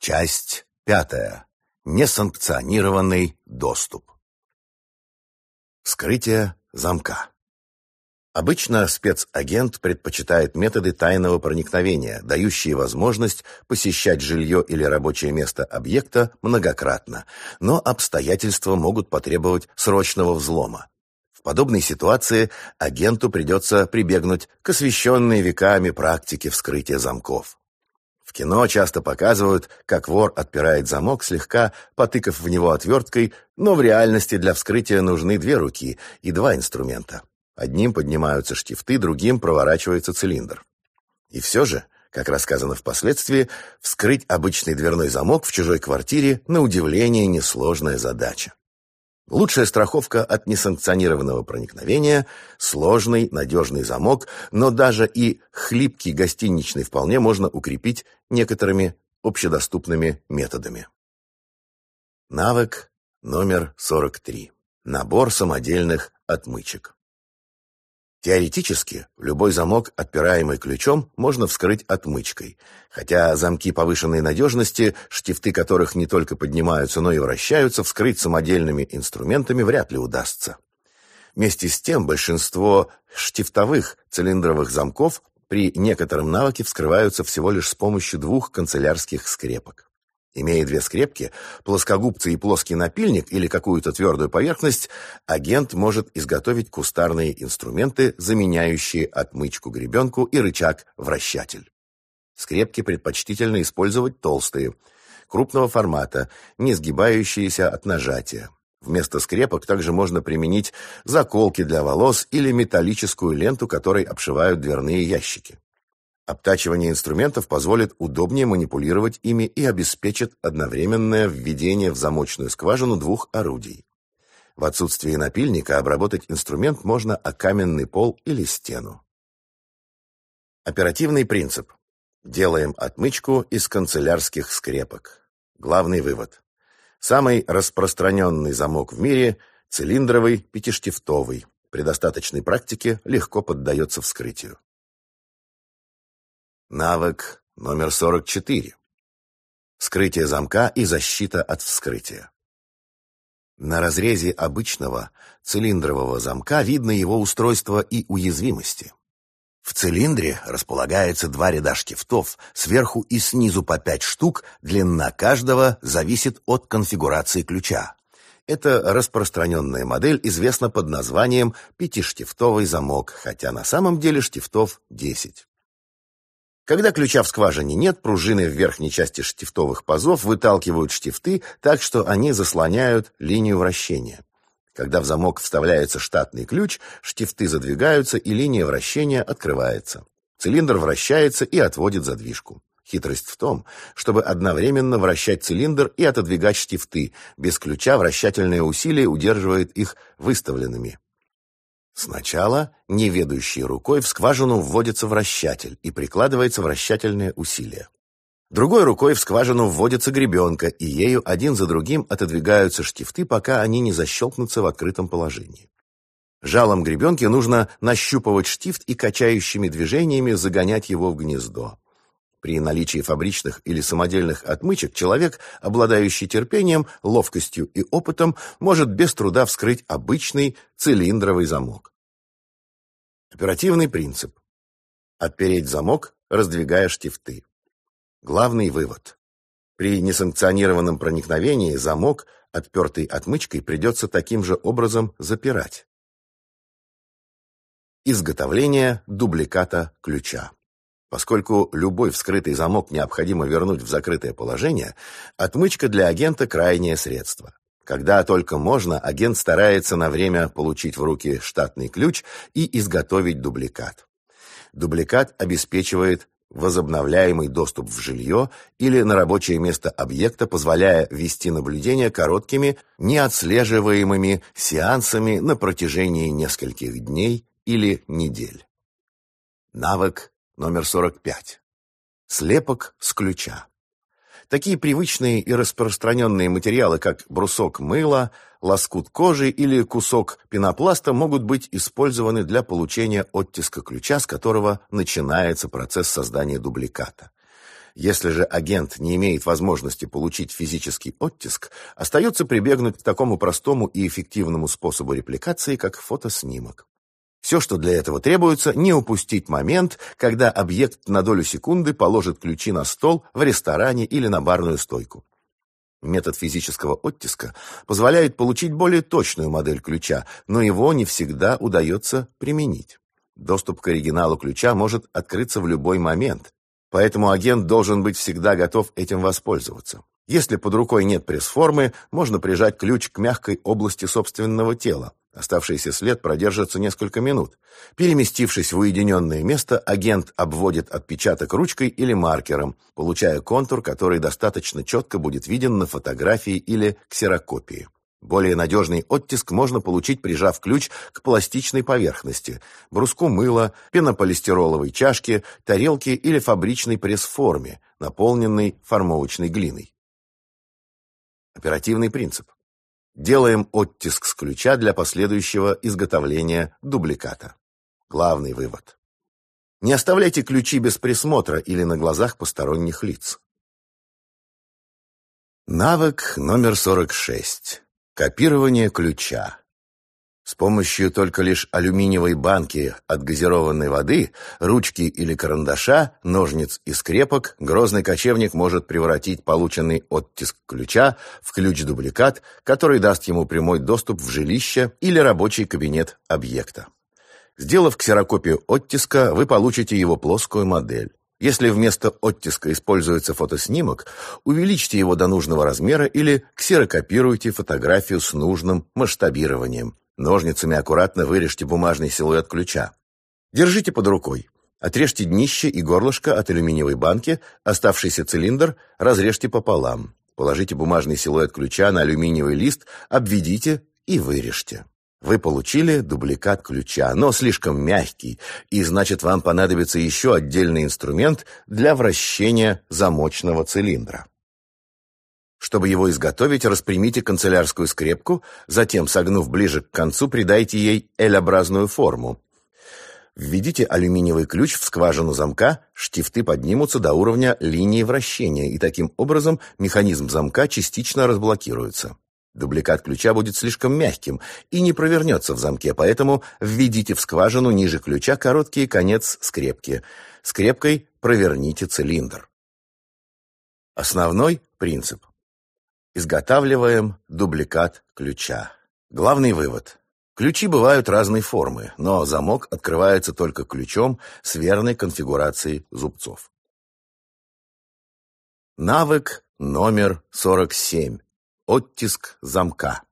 Часть пятая. Несанкционированный доступ. Вскрытие замка. Обычно спецагент предпочитает методы тайного проникновения, дающие возможность посещать жилье или рабочее место объекта многократно, но обстоятельства могут потребовать срочного взлома. В подобной ситуации агенту придется прибегнуть к освещенной веками практике вскрытия замков. В кино часто показывают, как вор отпирает замок, слегка потыкав в него отверткой, но в реальности для вскрытия нужны две руки и два инструмента. Одним поднимаются штифты, другим проворачивается цилиндр. И все же, как рассказано впоследствии, вскрыть обычный дверной замок в чужой квартире на удивление несложная задача. Лучшая страховка от несанкционированного проникновения – сложный, надежный замок, но даже и хлипкий гостиничный вполне можно укрепить некоторыми общедоступными методами. Навык номер 43. Набор самодельных отмычек. Теоретически, любой замок, отпираемый ключом, можно вскрыть отмычкой, хотя замки повышенной надежности, штифты которых не только поднимаются, но и вращаются, вскрыть самодельными инструментами вряд ли удастся. Вместе с тем, большинство штифтовых цилиндровых замков при некотором навыке вскрываются всего лишь с помощью двух канцелярских скрепок. Имея две скрепки, плоскогубцы и плоский напильник или какую-то твердую поверхность, агент может изготовить кустарные инструменты, заменяющие отмычку-гребенку и рычаг-вращатель. Скрепки предпочтительно использовать толстые, крупного формата, не сгибающиеся от нажатия. Вместо скрепок также можно применить заколки для волос или металлическую ленту, которой обшивают дверные ящики. Обтачивание инструментов позволит удобнее манипулировать ими и обеспечит одновременное введение в замочную скважину двух орудий. В отсутствие напильника обработать инструмент можно о каменный пол или стену. Оперативный принцип. Делаем отмычку из канцелярских скрепок. Главный вывод. Самый распространенный замок в мире – цилиндровый пятиштифтовый. При достаточной практике легко поддается вскрытию. Навык номер 44. Скрытие замка и защита от вскрытия. На разрезе обычного цилиндрового замка видно его устройство и уязвимости. В цилиндре располагается два ряда штифтов, сверху и снизу по пять штук, длина каждого зависит от конфигурации ключа. Эта распространенная модель известна под названием пятиштифтовый замок, хотя на самом деле штифтов 10. Когда ключа в скважине нет, пружины в верхней части штифтовых пазов выталкивают штифты так, что они заслоняют линию вращения. Когда в замок вставляется штатный ключ, штифты задвигаются и линия вращения открывается. Цилиндр вращается и отводит задвижку. Хитрость в том, чтобы одновременно вращать цилиндр и отодвигать штифты. Без ключа вращательное усилие удерживает их выставленными. Сначала неведущей рукой в скважину вводится вращатель и прикладывается вращательное усилие. Другой рукой в скважину вводится гребенка, и ею один за другим отодвигаются штифты, пока они не защелкнутся в открытом положении. Жалом гребенки нужно нащупывать штифт и качающими движениями загонять его в гнездо. При наличии фабричных или самодельных отмычек человек, обладающий терпением, ловкостью и опытом, может без труда вскрыть обычный цилиндровый замок. Оперативный принцип. Отпереть замок, раздвигая штифты. Главный вывод. При несанкционированном проникновении замок, отпертый отмычкой, придется таким же образом запирать. Изготовление дубликата ключа. Поскольку любой вскрытый замок необходимо вернуть в закрытое положение, отмычка для агента – крайнее средство. Когда только можно, агент старается на время получить в руки штатный ключ и изготовить дубликат. Дубликат обеспечивает возобновляемый доступ в жилье или на рабочее место объекта, позволяя вести наблюдение короткими, неотслеживаемыми сеансами на протяжении нескольких дней или недель. Навык номер 45. Слепок с ключа. Такие привычные и распространенные материалы, как брусок мыла, лоскут кожи или кусок пенопласта, могут быть использованы для получения оттиска ключа, с которого начинается процесс создания дубликата. Если же агент не имеет возможности получить физический оттиск, остается прибегнуть к такому простому и эффективному способу репликации, как фотоснимок. Все, что для этого требуется, не упустить момент, когда объект на долю секунды положит ключи на стол в ресторане или на барную стойку. Метод физического оттиска позволяет получить более точную модель ключа, но его не всегда удается применить. Доступ к оригиналу ключа может открыться в любой момент, поэтому агент должен быть всегда готов этим воспользоваться. Если под рукой нет пресс-формы, можно прижать ключ к мягкой области собственного тела. Оставшийся след продержится несколько минут. Переместившись в уединенное место, агент обводит отпечаток ручкой или маркером, получая контур, который достаточно четко будет виден на фотографии или ксерокопии. Более надежный оттиск можно получить, прижав ключ к пластичной поверхности, бруску мыла, пенополистироловой чашке, тарелке или фабричной пресс-форме, наполненной формовочной глиной. Оперативный принцип. Делаем оттиск с ключа для последующего изготовления дубликата. Главный вывод. Не оставляйте ключи без присмотра или на глазах посторонних лиц. Навык номер 46. Копирование ключа. С помощью только лишь алюминиевой банки от газированной воды, ручки или карандаша, ножниц и скрепок грозный кочевник может превратить полученный оттиск ключа в ключ-дубликат, который даст ему прямой доступ в жилище или рабочий кабинет объекта. Сделав ксерокопию оттиска, вы получите его плоскую модель. Если вместо оттиска используется фотоснимок, увеличьте его до нужного размера или ксерокопируйте фотографию с нужным масштабированием. Ножницами аккуратно вырежьте бумажный силуэт ключа. Держите под рукой. Отрежьте днище и горлышко от алюминиевой банки, оставшийся цилиндр разрежьте пополам. Положите бумажный силуэт ключа на алюминиевый лист, обведите и вырежьте. Вы получили дубликат ключа, но слишком мягкий, и значит вам понадобится еще отдельный инструмент для вращения замочного цилиндра. Чтобы его изготовить, распрямите канцелярскую скрепку, затем, согнув ближе к концу, придайте ей L-образную форму. Введите алюминиевый ключ в скважину замка, штифты поднимутся до уровня линии вращения, и таким образом механизм замка частично разблокируется. Дубликат ключа будет слишком мягким и не провернется в замке, поэтому введите в скважину ниже ключа короткий конец скрепки. Скрепкой проверните цилиндр. Основной принцип. Изготавливаем дубликат ключа. Главный вывод. Ключи бывают разной формы, но замок открывается только ключом с верной конфигурацией зубцов. Навык номер 47. Оттиск замка.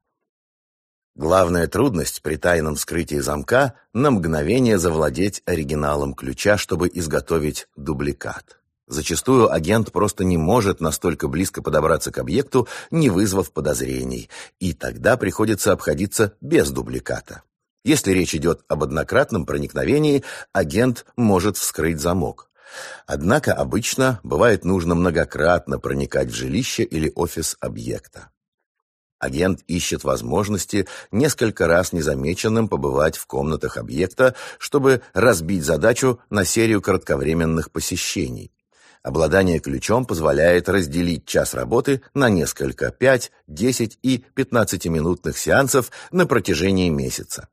Главная трудность при тайном скрытии замка – на мгновение завладеть оригиналом ключа, чтобы изготовить дубликат. Зачастую агент просто не может настолько близко подобраться к объекту, не вызвав подозрений, и тогда приходится обходиться без дубликата. Если речь идет об однократном проникновении, агент может вскрыть замок. Однако обычно бывает нужно многократно проникать в жилище или офис объекта. Агент ищет возможности несколько раз незамеченным побывать в комнатах объекта, чтобы разбить задачу на серию кратковременных посещений. Обладание ключом позволяет разделить час работы на несколько 5, 10 и 15-минутных сеансов на протяжении месяца.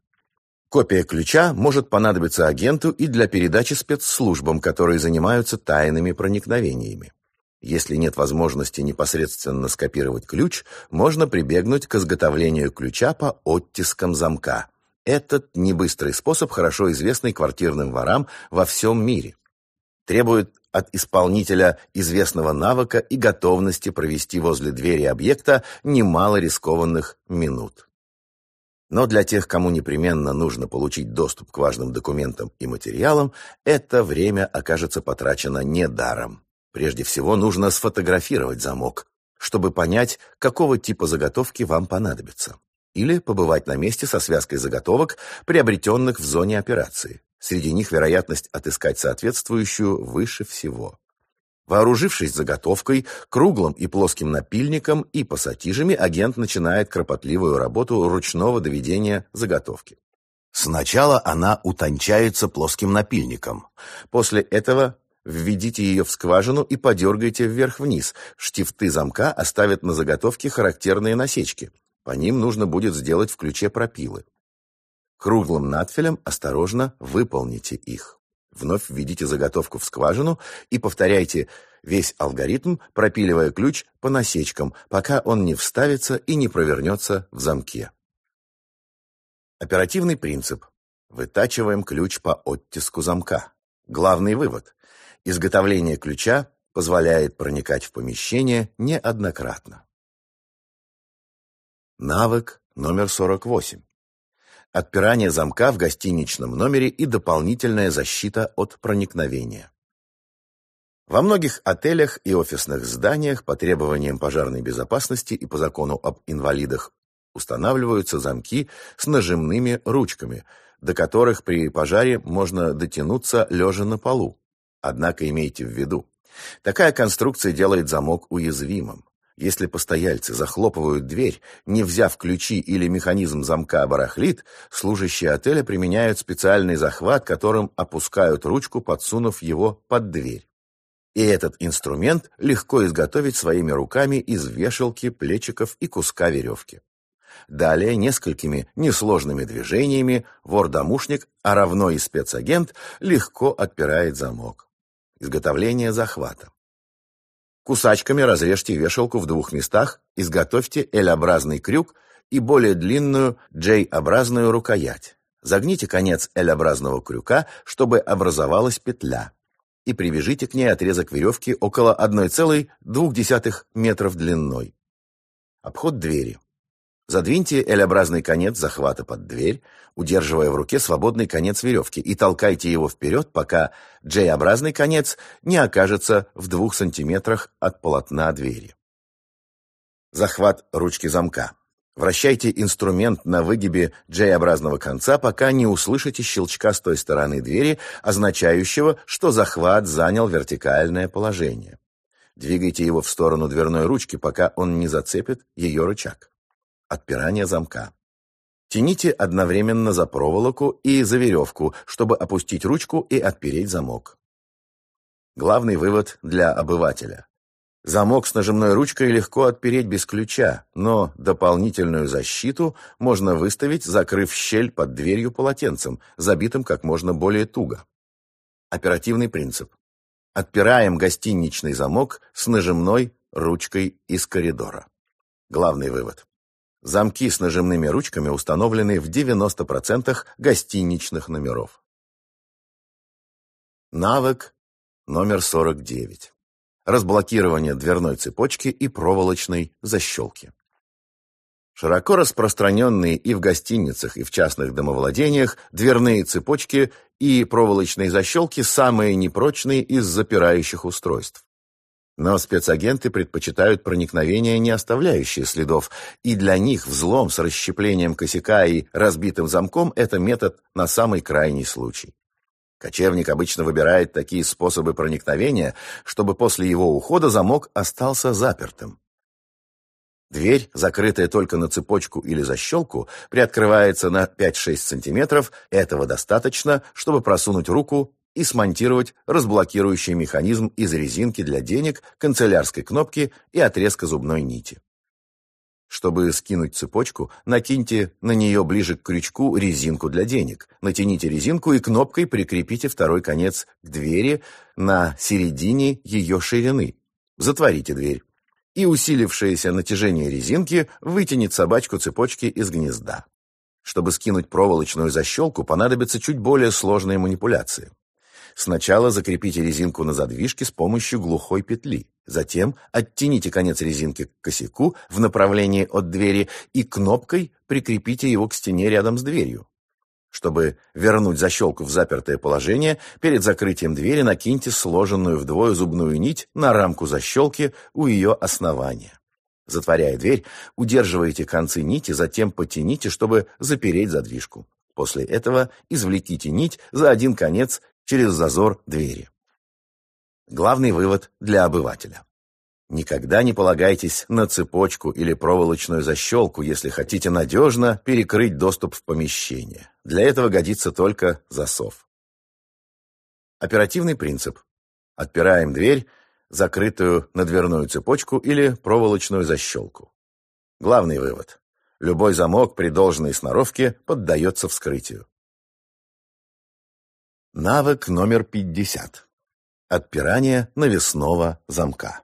Копия ключа может понадобиться агенту и для передачи спецслужбам, которые занимаются тайными проникновениями. Если нет возможности непосредственно скопировать ключ, можно прибегнуть к изготовлению ключа по оттискам замка. Этот небыстрый способ хорошо известный квартирным ворам во всем мире. Требует от исполнителя известного навыка и готовности провести возле двери объекта немало рискованных минут. Но для тех, кому непременно нужно получить доступ к важным документам и материалам, это время окажется потрачено недаром. Прежде всего нужно сфотографировать замок, чтобы понять, какого типа заготовки вам понадобится. Или побывать на месте со связкой заготовок, приобретенных в зоне операции. Среди них вероятность отыскать соответствующую выше всего. Вооружившись заготовкой, круглым и плоским напильником и пассатижами, агент начинает кропотливую работу ручного доведения заготовки. Сначала она утончается плоским напильником. После этого Введите ее в скважину и подергайте вверх-вниз. Штифты замка оставят на заготовке характерные насечки. По ним нужно будет сделать в ключе пропилы. Круглым надфилем осторожно выполните их. Вновь введите заготовку в скважину и повторяйте весь алгоритм, пропиливая ключ по насечкам, пока он не вставится и не провернется в замке. Оперативный принцип. Вытачиваем ключ по оттиску замка. Главный вывод. Изготовление ключа позволяет проникать в помещение неоднократно. Навык номер 48. Отпирание замка в гостиничном номере и дополнительная защита от проникновения. Во многих отелях и офисных зданиях по требованиям пожарной безопасности и по закону об инвалидах устанавливаются замки с нажимными ручками, до которых при пожаре можно дотянуться лежа на полу. Однако имейте в виду, такая конструкция делает замок уязвимым. Если постояльцы захлопывают дверь, не взяв ключи или механизм замка барахлит, служащие отеля применяют специальный захват, которым опускают ручку, подсунув его под дверь. И этот инструмент легко изготовить своими руками из вешалки, плечиков и куска веревки. Далее несколькими несложными движениями вор-домушник, а равно и спецагент, легко отпирает замок. Изготовление захвата. Кусачками разрежьте вешалку в двух местах, изготовьте L-образный крюк и более длинную J-образную рукоять. Загните конец L-образного крюка, чтобы образовалась петля, и привяжите к ней отрезок веревки около 1,2 метров длиной. Обход двери. Задвиньте L-образный конец захвата под дверь, удерживая в руке свободный конец веревки, и толкайте его вперед, пока J-образный конец не окажется в двух сантиметрах от полотна двери. Захват ручки замка. Вращайте инструмент на выгибе J-образного конца, пока не услышите щелчка с той стороны двери, означающего, что захват занял вертикальное положение. Двигайте его в сторону дверной ручки, пока он не зацепит ее рычаг. Отпирание замка. Тяните одновременно за проволоку и за веревку, чтобы опустить ручку и отпереть замок. Главный вывод для обывателя. Замок с нажимной ручкой легко отпереть без ключа, но дополнительную защиту можно выставить, закрыв щель под дверью полотенцем, забитым как можно более туго. Оперативный принцип. Отпираем гостиничный замок с нажимной ручкой из коридора. Главный вывод. Замки с нажимными ручками установлены в 90% гостиничных номеров. Навык номер 49. Разблокирование дверной цепочки и проволочной защелки. Широко распространенные и в гостиницах, и в частных домовладениях дверные цепочки и проволочные защелки самые непрочные из запирающих устройств. Но спецагенты предпочитают проникновение, не оставляющее следов, и для них взлом с расщеплением косяка и разбитым замком – это метод на самый крайний случай. Кочевник обычно выбирает такие способы проникновения, чтобы после его ухода замок остался запертым. Дверь, закрытая только на цепочку или защелку, приоткрывается на 5-6 см. Этого достаточно, чтобы просунуть руку и смонтировать разблокирующий механизм из резинки для денег, канцелярской кнопки и отрезка зубной нити. Чтобы скинуть цепочку, накиньте на нее ближе к крючку резинку для денег. Натяните резинку и кнопкой прикрепите второй конец к двери на середине ее ширины. Затворите дверь. И усилившееся натяжение резинки вытянет собачку цепочки из гнезда. Чтобы скинуть проволочную защелку, понадобятся чуть более сложные манипуляции. Сначала закрепите резинку на задвижке с помощью глухой петли. Затем оттяните конец резинки к косяку в направлении от двери и кнопкой прикрепите его к стене рядом с дверью. Чтобы вернуть защелку в запертое положение, перед закрытием двери накиньте сложенную вдвое зубную нить на рамку защелки у ее основания. Затворяя дверь, удерживайте концы нити, затем потяните, чтобы запереть задвижку. После этого извлеките нить за один конец через зазор двери. Главный вывод для обывателя. Никогда не полагайтесь на цепочку или проволочную защелку, если хотите надежно перекрыть доступ в помещение. Для этого годится только засов. Оперативный принцип. Отпираем дверь, закрытую на дверную цепочку или проволочную защелку. Главный вывод. Любой замок при должной сноровке поддается вскрытию. Навык номер 50. Отпирание навесного замка.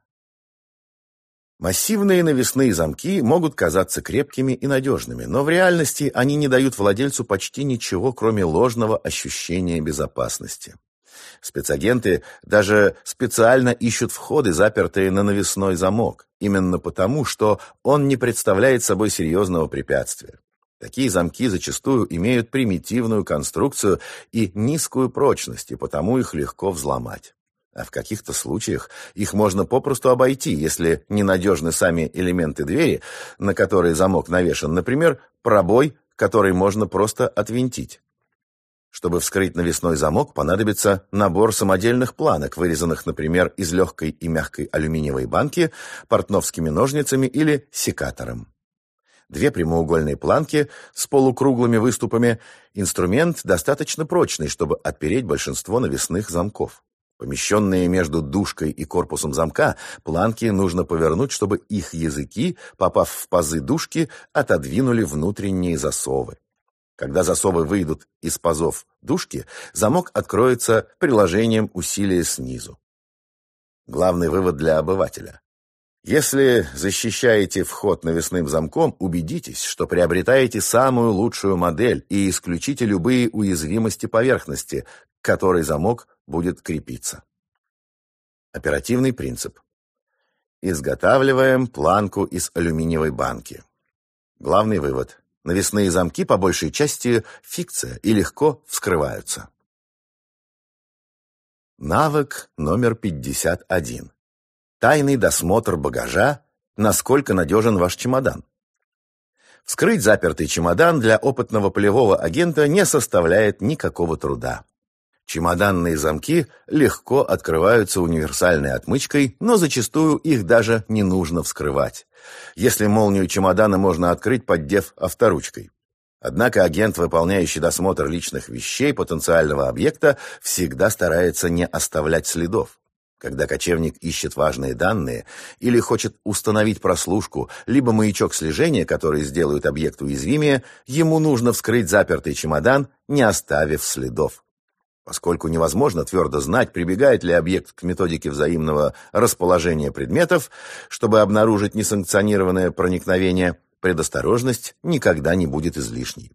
Массивные навесные замки могут казаться крепкими и надежными, но в реальности они не дают владельцу почти ничего, кроме ложного ощущения безопасности. Спецагенты даже специально ищут входы, запертые на навесной замок, именно потому, что он не представляет собой серьезного препятствия. Такие замки зачастую имеют примитивную конструкцию и низкую прочность, и потому их легко взломать. А в каких-то случаях их можно попросту обойти, если ненадежны сами элементы двери, на которые замок навешан, например, пробой, который можно просто отвинтить. Чтобы вскрыть навесной замок, понадобится набор самодельных планок, вырезанных, например, из легкой и мягкой алюминиевой банки, портновскими ножницами или секатором. Две прямоугольные планки с полукруглыми выступами. Инструмент достаточно прочный, чтобы отпереть большинство навесных замков. Помещенные между дужкой и корпусом замка, планки нужно повернуть, чтобы их языки, попав в пазы дужки, отодвинули внутренние засовы. Когда засовы выйдут из пазов дужки, замок откроется приложением усилия снизу. Главный вывод для обывателя. Если защищаете вход навесным замком, убедитесь, что приобретаете самую лучшую модель и исключите любые уязвимости поверхности, к которой замок будет крепиться. Оперативный принцип. Изготавливаем планку из алюминиевой банки. Главный вывод. Навесные замки по большей части фикция и легко вскрываются. Навык номер 51. Тайный досмотр багажа. Насколько надежен ваш чемодан? Вскрыть запертый чемодан для опытного полевого агента не составляет никакого труда. Чемоданные замки легко открываются универсальной отмычкой, но зачастую их даже не нужно вскрывать. Если молнию чемодана можно открыть, поддев авторучкой. Однако агент, выполняющий досмотр личных вещей потенциального объекта, всегда старается не оставлять следов. Когда кочевник ищет важные данные или хочет установить прослушку, либо маячок слежения, который сделают объект уязвимее, ему нужно вскрыть запертый чемодан, не оставив следов. Поскольку невозможно твердо знать, прибегает ли объект к методике взаимного расположения предметов, чтобы обнаружить несанкционированное проникновение, предосторожность никогда не будет излишней.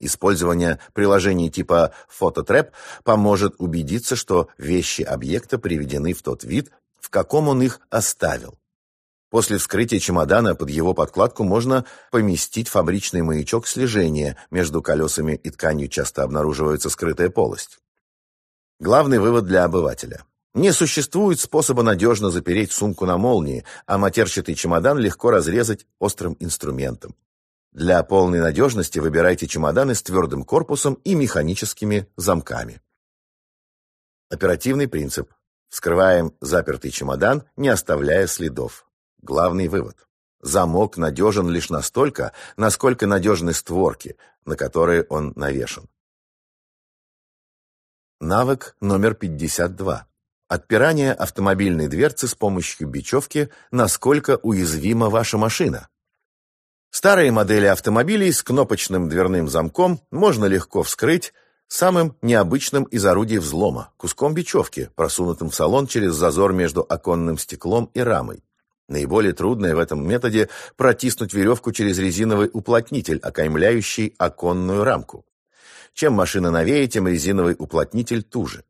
Использование приложений типа «Фототреп» поможет убедиться, что вещи объекта приведены в тот вид, в каком он их оставил. После вскрытия чемодана под его подкладку можно поместить фабричный маячок слежения. Между колесами и тканью часто обнаруживается скрытая полость. Главный вывод для обывателя. Не существует способа надежно запереть сумку на молнии, а матерчатый чемодан легко разрезать острым инструментом. Для полной надежности выбирайте чемоданы с твердым корпусом и механическими замками. Оперативный принцип. Вскрываем запертый чемодан, не оставляя следов. Главный вывод. Замок надежен лишь настолько, насколько надежны створки, на которые он навешан. Навык номер 52. Отпирание автомобильной дверцы с помощью бечевки, насколько уязвима ваша машина. Старые модели автомобилей с кнопочным дверным замком можно легко вскрыть самым необычным из орудий взлома – куском бечевки, просунутым в салон через зазор между оконным стеклом и рамой. Наиболее трудное в этом методе – протиснуть веревку через резиновый уплотнитель, окаймляющий оконную рамку. Чем машина новее, тем резиновый уплотнитель туже.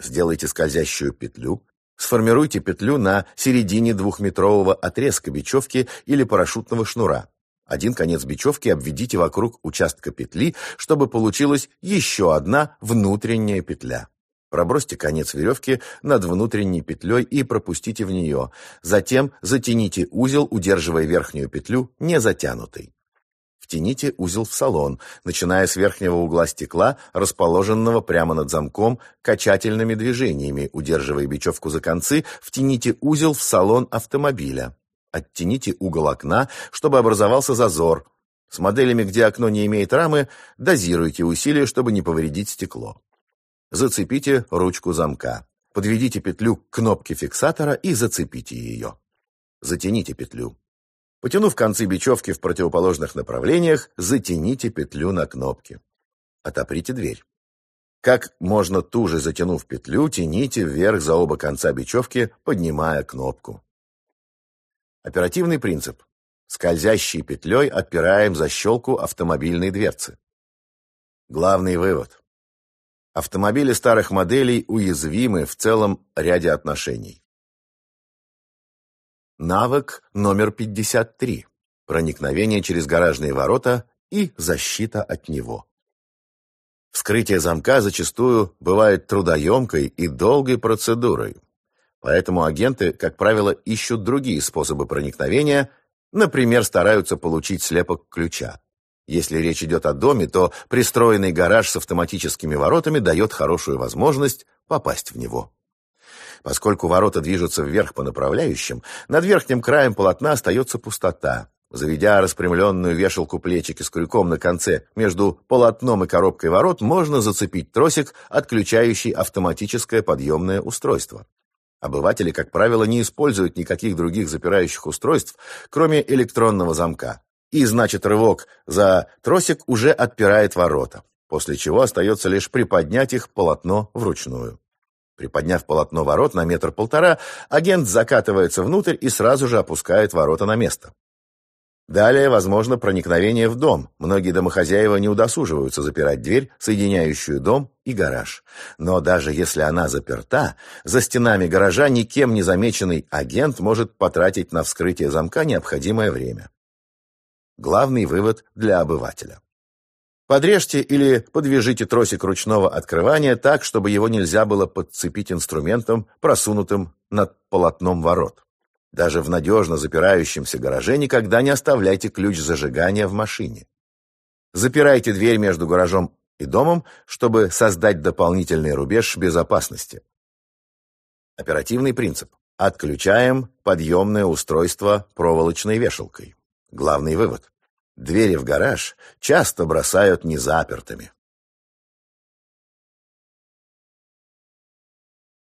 Сделайте скользящую петлю, сформируйте петлю на середине двухметрового отрезка бечевки или парашютного шнура. Один конец бечевки обведите вокруг участка петли, чтобы получилась еще одна внутренняя петля. Пробросьте конец веревки над внутренней петлей и пропустите в нее. Затем затяните узел, удерживая верхнюю петлю не затянутой. Втяните узел в салон, начиная с верхнего угла стекла, расположенного прямо над замком, качательными движениями, удерживая бечевку за концы, втяните узел в салон автомобиля. Оттяните угол окна, чтобы образовался зазор. С моделями, где окно не имеет рамы, дозируйте усилия, чтобы не повредить стекло. Зацепите ручку замка. подведите петлю к кнопке фиксатора и зацепите ее. Затяните петлю. Потянув концы бечевки в противоположных направлениях, затяните петлю на кнопке. Отоприте дверь. Как можно туже затянув петлю, тяните вверх за оба конца бечевки, поднимая кнопку. Оперативный принцип. Скользящей петлей отпираем защелку автомобильной дверцы. Главный вывод. Автомобили старых моделей уязвимы в целом ряде отношений. Навык номер 53. Проникновение через гаражные ворота и защита от него. Вскрытие замка зачастую бывает трудоемкой и долгой процедурой. Поэтому агенты, как правило, ищут другие способы проникновения, например, стараются получить слепок ключа. Если речь идет о доме, то пристроенный гараж с автоматическими воротами дает хорошую возможность попасть в него. Поскольку ворота движутся вверх по направляющим, над верхним краем полотна остается пустота, Заведя распрямленную вешалку плечики с крюком на конце между полотном и коробкой ворот, можно зацепить тросик, отключающий автоматическое подъемное устройство. Обыватели, как правило, не используют никаких других запирающих устройств, кроме электронного замка. И, значит, рывок за тросик уже отпирает ворота, после чего остается лишь приподнять их полотно вручную. Приподняв полотно ворот на метр-полтора, агент закатывается внутрь и сразу же опускает ворота на место. Далее возможно проникновение в дом. Многие домохозяева не удосуживаются запирать дверь, соединяющую дом и гараж. Но даже если она заперта, за стенами гаража никем не замеченный агент может потратить на вскрытие замка необходимое время. Главный вывод для обывателя. Подрежьте или подвяжите тросик ручного открывания так, чтобы его нельзя было подцепить инструментом, просунутым над полотном ворот. Даже в надежно запирающемся гараже никогда не оставляйте ключ зажигания в машине. Запирайте дверь между гаражом и домом, чтобы создать дополнительный рубеж безопасности. Оперативный принцип. Отключаем подъемное устройство проволочной вешалкой. Главный вывод. Двери в гараж часто бросают незапертыми.